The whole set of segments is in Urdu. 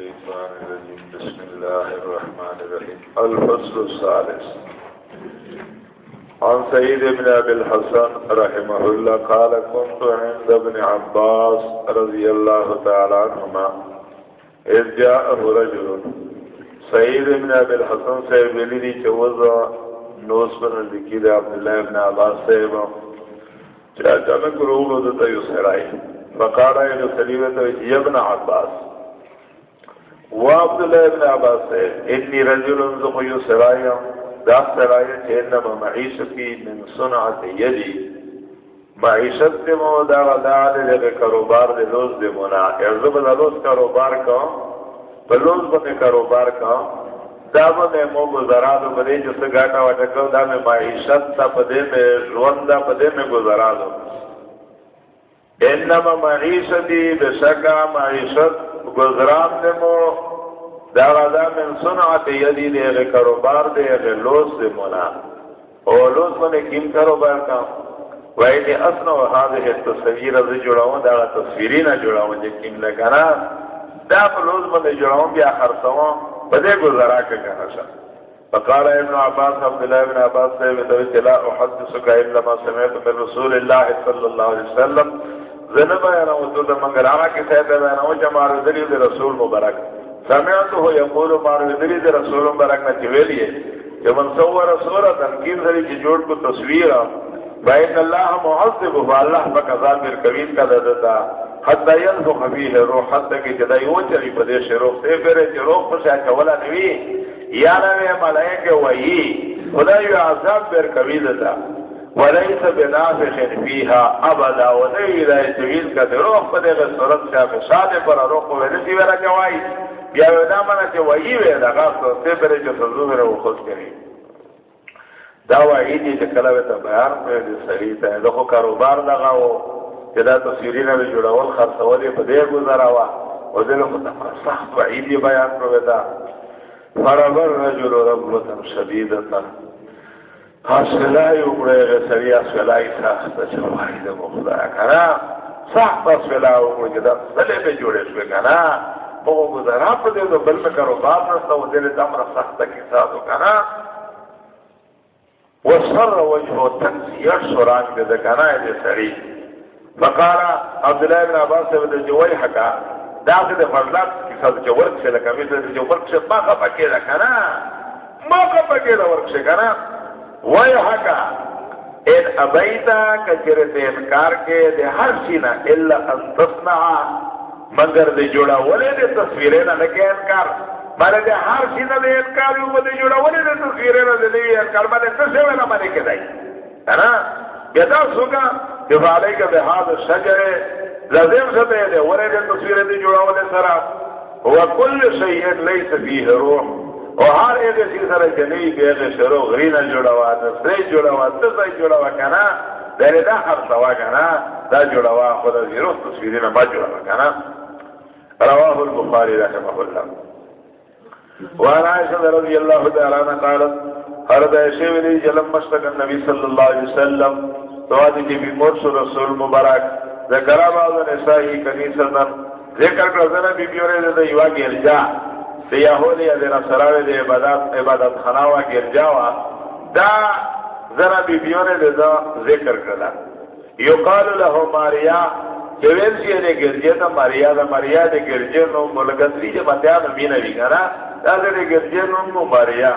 بسم الله الرحمن الرحيم. الفصل الثالث. عن سيد بن أبي الحسن رحمه الله قال كنت عند ابن عباس رضي الله تعالى عنهما. إذ جاءه رجل. سيد بن أبي الحسن سيد لدي چوزا نوس بن الذكيد عبد الله بن عباس سيد جاء جانك روح دتا يسهرائي فقال إلى سليمة يا ابن عباس. وعبد الله ابن عباس اني رجل زخيو سرايا دا سرايا انما معيشتي من صنعة يدي معیشت دے مو، دا غدا دے دے کاروبار they lose they Mona ارزب the loose کاروبار کا تو لوز بنے کاروبار کا دا بنے مو گزارا دو بدے جو سے گاٹا واٹا کرو دا میں معیشت دا پدے میں روان دا پدے میں گزارا دو انما معیشتی بشکا، معیشت گزران دے مو، دا غدا من صنعت یدی دے، غی کاروبار دے، غی لوس دے مولا. او لوس منے کم کاروبار کا. ویدی اصنا و حاضر تصویر از جوڑاون دا غا تصویری نا جوڑاون جے کم لگنا دا پا لوس منے جوڑاون بیا خرسوان بدے گزرا کے کہا شا. فقال ابن عباس، عبداللہ ابن عباس سے دویت لا احدثك الا ما سمعت من رسول اللہ صلی اللہ علیہ وسلم. زنبا بیانا و تو دا منگلانا کی سیتا بیانا و جمار دلی دی رسول مبارک۔ سمعتو ہو یقولو مار دلی دی رسول مبارک نا چویلی ہے کہ من صور صورت انکین ذری چی جوڑ کو تصویر بین اللہ معذب و اللہ پا قضاب مرکوین کا دادتا حتی ینزو خبیح روح، حتی کی جدائی او چلی پدیش روح۔ سے پھرے چی روح پسا چولا نوی۔ یا نوی ملائک وئی خدای عذاب مرکوین دتا۔ وليس بنافخ فيها ابدا ونوی دا اتویل کا دی روح پا دیگه صورت شاہ شاد پر روح و ونسی ورا جوائی بیا ودا منا چه وئی وی دا غاص تے پرے جو سزو میرے وہ خود کری دا وئی دی چه کلوی تا بیان پر دی سری تا. دخو کاروبار لگا ہو چه دا تصویرین بھی جوڑاول خرسولی پا دے گزارا ہوا و دل خود سخت وئی دی بیان پر ودا فربر رجل ربوتا شدیدتا. اسفلائی اکڑے گے سری اسفلائی سخت چوائی دے مخدا کنا سخت اسفلائی اکڑے گے دا سلے پہ جوڑے شوے کنا بہو گزارا پا دے دو بل میں کرو باب رستا و دل دمر سخت کی ساتھو کنا وصر وجہ تنسیت سران دے دے کنا دے سری فقارا عبداللہ بن عباس سے بدے جو وی دا دے فرلات کی ساتھ جو ورک سے لکا میدے جو ورک سے ما کا پکے دا ما کا پکے دا ورک حقا ان ابیتا کچرت انکار کے دے ہر سینا اللہ ان تصنعا مگر دے جوڑا ولے دے تصویریں نہ لگے انکار۔ مارے دے ہر سینا دے انکار یو دے جوڑا ولے دے تصویریں نہ دے انکار۔ مارے تسے ولا مارے کے دائی۔ ہے نا؟ بیدا سوگا کہ والے کے بہاد شجر لازم سے دے ولے دے تصویریں دے جوڑا ولے سرا۔ هو كل شيء ليس روح۔ اور ہر ایک چیز سر جنی بے شروع غرینا جوڑا ہوا نسری جوڑا ہوا تسری جوڑا ہوا کنا دا ہر سوا کنا دا جوڑا ہوا خدا زیرو تصویرین با جوڑا ہوا کنا رواہ البخاری رحمہ اللہ وعن عائشہ رضی اللہ تعالی عنہ قالت ہر دائشے ولی جلم مشتق النبی صلی اللہ علیہ وسلم تو آدھی کی بھی مرس رسول مبارک، ذکر آباد نسائی کنیسا ذکر کر زنہ بی بیونے دے یوا گیر جا دے یہودی دے نصراوی دے عبادت عبادت خناوا گرجاوا دا ذرا بی بیونے دے دا ذکر کرلا یقال له ماریا جویل سی یعنی دے گرجے تا ماریا دا ماریا دے گرجے نو ملگتری جے بتیا نو مینا بھی کنا دا دے گرجے نو ماریا.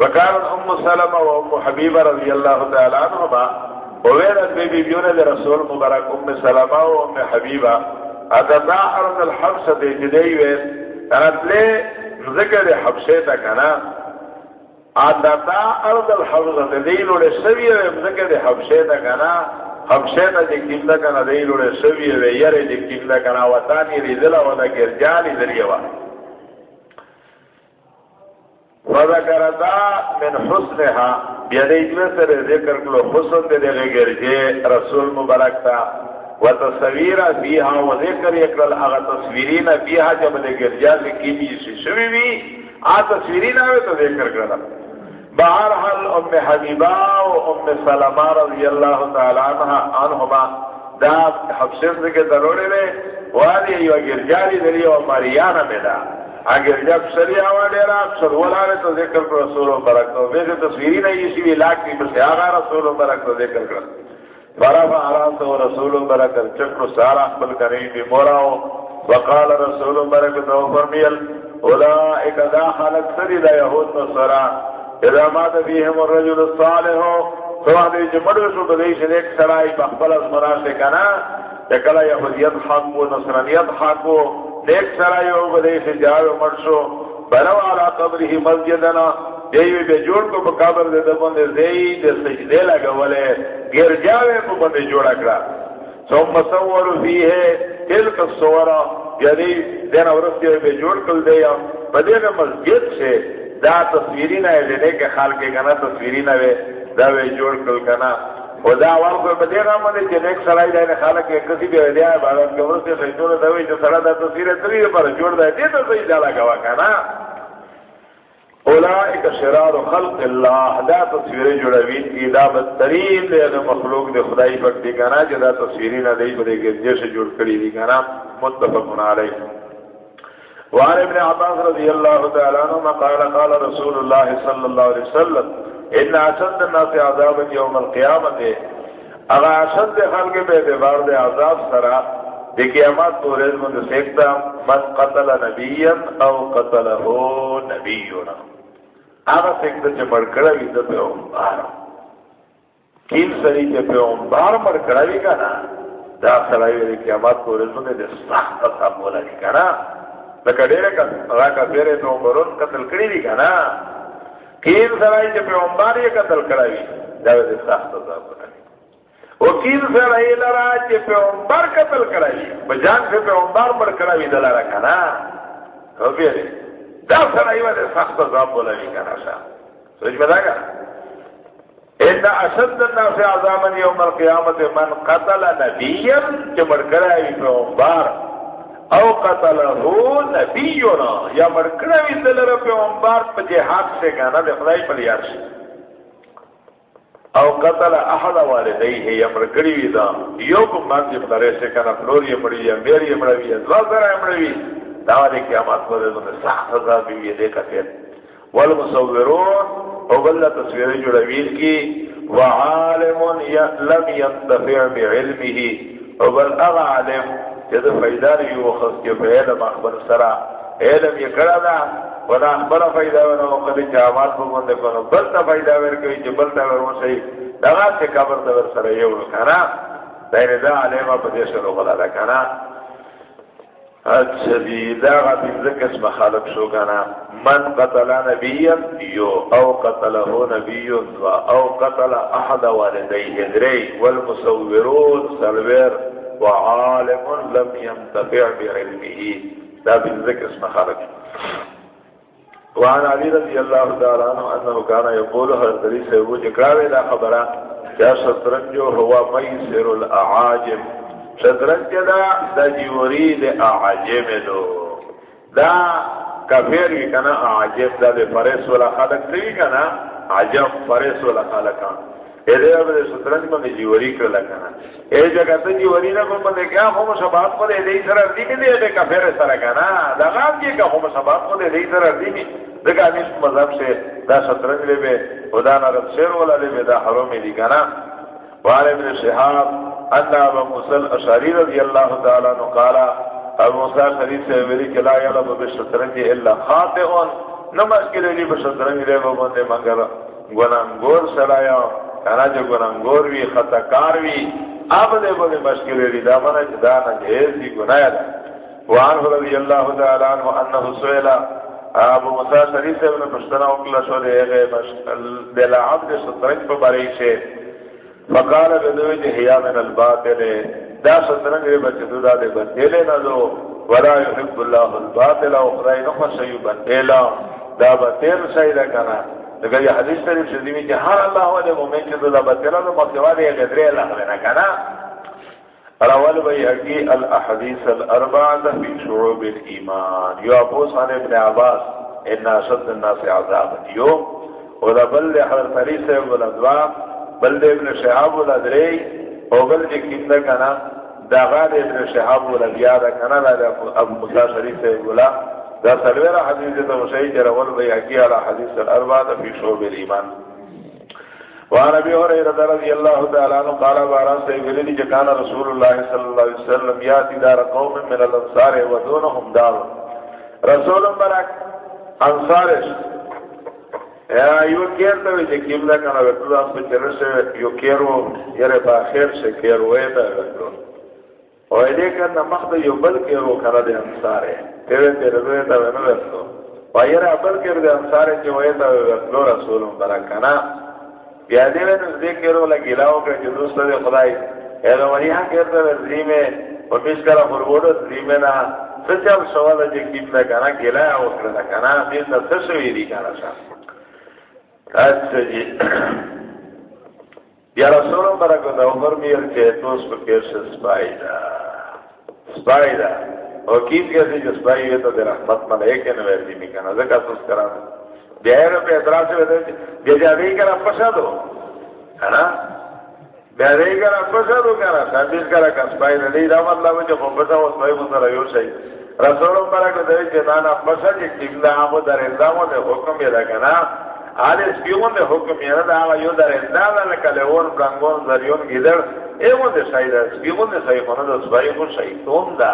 وکان ام سلمہ و ام حبیبہ رضی اللہ تعالی عنہما وویرت بی بی بیونے دے رسول مبارک ام سلمہ و ام حبیبہ ادنا ارض الحبس دے جدی ویل ترتلے ذکر حبشے تا کنا آدتا ارض الحبس دیلو لے سوی وے ذکر حبشے تا کنا، حبشے تا جے کم دا کنا دیلو لے سوی وے یرے جے کم دا کنا، وطانی ریزلا ودا گرجالی ذریعہ وذکرتا من حسنها بیدیج میں سر ذکر کلو، حسن دے دے گرجے رسول مبارک تا۔ و تصویر فیها ہاں و ذکر یکرل اغا تصویرین فیها ہاں جب دے گرجا سے کی بھی شوی بھی، آ تصویرین آوے تو ذکر کرنا بہرحال ام حبیبہ و ام سلمہ رضی اللہ تعالی عنہ عنہما دا حفصن کے دروڑے میں والی یو گرجا گرجاری دلی و مریانا میں دا۔ اگر جب سری آوا ڈیرا سروالا نے تو ذکر کر رسول و برک تو ویسے تصویری نہیں اسی بھی لاکھ کی بس آگا رسول و برک تو ذکر کر بارا آرام تو رسول و برک چکر سارا خپل کریں بھی موراو وقال رسول و برک تو فرمیل، اولائک دا خالق سری دا یہود نصرا اذا مات فیہم الرجل الصالح. تو آدھے جی جمڑو شو بدیش ایک سرائی بخبل از مناسے کنا چکلا یہودیت حق و نصرانیت حق و نیک سرائی و بدیش جاو مرشو بلو علا قبری مسجدنا دیوی بے جوڑ کو بقابر دے دبن دے زی دے سجدے لگا ولے گر جاوے کو بندے جوڑا کرا۔ سو مصور فی ہے تلک الصورا یعنی دینا ورستی بے جوڑ کل دے یا بدے میں مسجد سے دا تصویری نہ ہے لینے کے خال کے کنا تصویری نہ ہے دا وی جوڑ کل کنا او دا وار کو بدے گا منے کہ ایک سرائی دا نے خالق کے کسی بھی دیا ہے بعد کے ورس سے سجدوں دا وی جو سرا دا تصویر ہے تری پر جوڑ دا دے تو صحیح ڈالا گوا کنا۔ اولائک شرار خلق اللہ، دا تصویر جوڑوین کی، دا بدترین دے دا مخلوق دے خدای پک دی کنا جدا تصویری نہ دے بدے کے جیسے جوڑ کری دی کنا متفقن علیہ۔ وعن ابن عباس رضی اللہ تعالیٰ عنہ قال قال رسول اللہ صلی اللہ علیہ وسلم، ان اشد الناس عذاب یوم القیامت اگر اشد خلق بے اعتبار دے عذاب سرا، دی قیامت تو رز من سیکتا من قتل نبیا او قتله نبینا اگر سیکتا چھ مرکڑا بھی دا پیغمبار کین سری چھ پیغمبار مرکڑا بھی کنا دا سرائی دی قیامت تو رز دے سخت صاحب بولا دی کنا لکه ډیره کا کا پیره نو مرون قتل کړی دی کنه کین سړی چې په عمر یې قتل کړی دا دې سخت عذاب کړی او کین سړی لرا چې په عمر قتل کړی بجان سے په عمر مر کړی دلاره کنه او پیره دا سخت عذاب سوچ اشد الناس عذابا من قتل نبيا چې مر کړی او نبیونا یا مرکنوی دلر پیغمبار پا جہاد سے گانا دے خدای پر یارش او قتل احد والدئی ہے یا مرکنوی دا، یو کم مانتی جی خدای سے کنا فلور مڑی، یا میر یہ مڑی یا دوا ذرا یہ مڑی دعوی دے قیامات کو دے دنے سخت عذاب بھی یہ دیکھا پھر والمصورون، او بلہ تصویر جوڑوین کی۔ وعالم لم ينتفع بعلمه او بل اغا عالم جد فیدار یو خص کے علم اخبر سرا۔ علم یہ کرا دا ونا اخبر فیدا ونا وقت جامات کو بند کو بل تا فیدا ور کوي چې بل تا سے قبر دا ور سره یو کنا دین دا علم په دې سره غلا اچھا دی دا غتی ذکر اسم خالق شو کنا من قتل نبیا یو او قتله نبی و او قتل احد والديه. ذری والمصورون سلویر وعالم لم ينتفع بعلمه. دا بالذكر اسم خارج وعن علي رضي الله تعالى عنه أنه كان يقول حضرت علي سيبو جكراوي لا خبرا جا شطرنجو هو ميسر الأعاجم. شطرنج دا دا جيوري دا أعاجم دو. دا کافر بھی کنا عجب دا دے فرس ولا خلق سی کنا عجب فرس ولا خلقان ایدے اب دے سترنج میں جیوری کر لکھنا اے جگہ تے جیوری نہ کو بندے کیا ہم سبات کو دے دے سر دی بھی دے دے کا پھر سر کنا دا غام کی کہ ہم سبات کو دے دے سر دی. بھی دگا اس مذہب سے دا سترنج لے بے خدا نہ رب شیر والا لے بے دا حرم دی کنا وعلى ابن شهاب ان ابو موسى الاشعري رضي الله تعالى عنه قال ابو موسى الاشعري سے ویلی کہ لا يعلم بالشطرنج الا خاطئ، نماز کے لیے بشطرنج لے وہ بندے مگر گناہگار سرایا کنا جو گناہگور وی خطا کار وی اب دے بڑے مشکل ری دا منا جدا نہ جہیز دی گناہ دا وان رضی اللہ تعالی عنہ انه سئل ابو موسی شریف سے نے پشتنا وکلا شو دے گئے مشکل دل عبد سترنج پر باری سے فقال بدوی جی حیا من الباطل، دا سترنج رے بچ دا دے بندے نہ دو، ولا يحب الله الباطل واخرى نخش يبندلا دا بتیر شاید کنا لکه یہ حدیث شریف شدیمی کہ ہر اللہ والے مومن چیز اللہ بطیرہ تو مقیوہ دے غدرے اللہ لینا کنا روال بیحقی الاحادیث الاربعہ فی شعوب الایمان. یو ابو صان ابن عباس، ان اشد الناس عذاب یو ولا بل حضرت علی صاحب ولا دعا بل ابن شهاب ولا دری او بل چې کینده کنا دا غاد ابن شهاب ولا بیا دا کنا دا ابو موسی شریف سے بولا دا سلویرا حدیث ته وشي چې رول بیا علی حدیث الاربعه فی شعب الایمان وعن ابي هريره رضي الله تعالى عنه قال بارا سيدنا كان رسول الله صلى الله عليه وسلم ياتي دار قوم من الانصار ودونهم دار. رسول برك انصارش یو کیر ته چې کیم دا کنه وته دا په چرشه یو کیرو یره په اخر شه کیرو وې دا وته او دې کنه مخ یو بل کیرو کړه د انصار ته ته روي دا ونه ورته وایره بل کیر د انصار چې وې دا ورته رسول برک کنه بیا دې نو دې کیرو لګیلاو کې چې دوست دې خدای اله وریا کېرته ورځي مې او پیش کرا فرغوڑو زیمه نا سچال سوال جه کیم دا کنا گلا او کرنا کنا دې څه شوی دی کنا شا اچھا جی یا رسول برا کو دا عمر میر کے تو اس کو کیسے سپائی دا سپائی دا کیسے جو سپائی ہوئے تو دے رحمت ملائکے نویر دی مکانا ذکا تو اس کرا بیائر پہ اعتراض سے بہتے بے جادی کرا پشا دو ہے نا بیائر کرا پشا دو کرا سانجیز کرا کا سپائی دا دی دا مطلب جو خوبتا وہ سپائی مطلب یو شئی رسول برا کو دے جنانا پشا جی کم دا آمو در اندامو دے حکم یہ دا کنا آل سپیون دے حکم یہ آغا یو در اندادا لکلیون برنگون زریون گیدر ایمون دے شای دا سپیون دے سایخونه دا سپای خون شیطون دا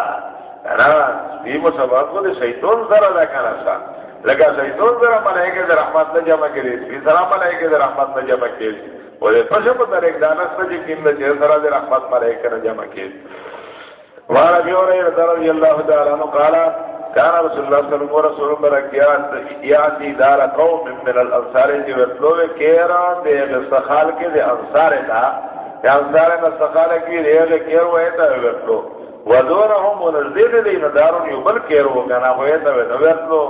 کنا سپیمو سبا کو دے شیطون زر دا کنا سا لگا شیطون زر ملائکے دے رحمت نجمع کری سپی سرا ملائکے دے رحمت نجمع کری وہ دے پشم در ایک دانست جی کم دے چیر سرا دے رحمت ملائکے نجمع کری وارا بیوری رضی اللہ تعالیٰ عنہ قالا كان رسول الله صلى الله عليه وسلم بركيات ياتي دار قوم من الانصار جو وتلو كيران دے سخال کے دے انصار دا یا انصار میں سخال کی دے کیر ہوئے تا وتلو ودورهم ونزيد لي ندار يبل كير ہو کنا ہوئے تا وتلو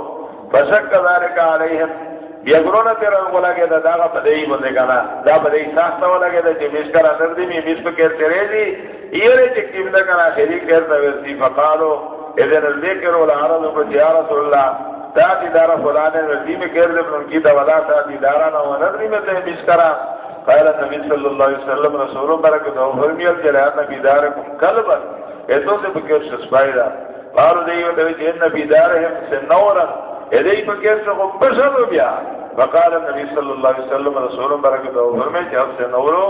بشک ذلك عليهم. بیگرونا تیرا گولا گیا دا دا بدئی بندے کنا دا بدئی ساختا والا گیا دا جمیش کرا نردی می میش پہ کیر تیرے دی یہ رے چکیم دا کنا خیلی کیر تا ویسی فقالو اذن الذکر والعرض قد یا رسول اللہ تاتی دارا فلانے رضی میں کہر لے ان کی دولا تاتی دارا نا، و نظری میں تے بشکرا قائل نبی صلی اللہ علیہ وسلم، رسول برکت و فرمیت جلیات نبی دارکم کلبا. ایتو سے بکر شسپائی دا. قالو دیو، دوی جن نبی دارہم سے نورا. ایدی بکر شخم بشدو بیا. فقال النبي صلى الله عليه وسلم، رسول بركة وفرمه جهد سے نورو.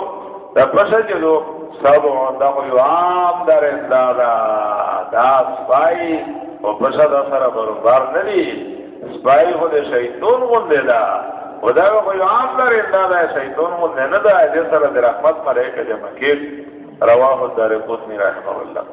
دا پشا جدو سبع دا خو یو عام در اندادا دا سپائی و پشا دا سر بربار ندی. سپائی خود شیطون گنده دا. و دا خو عام شیطون گنده ندا دی سر در احمد ملیک جمع رواه قطنی رحمه اللہ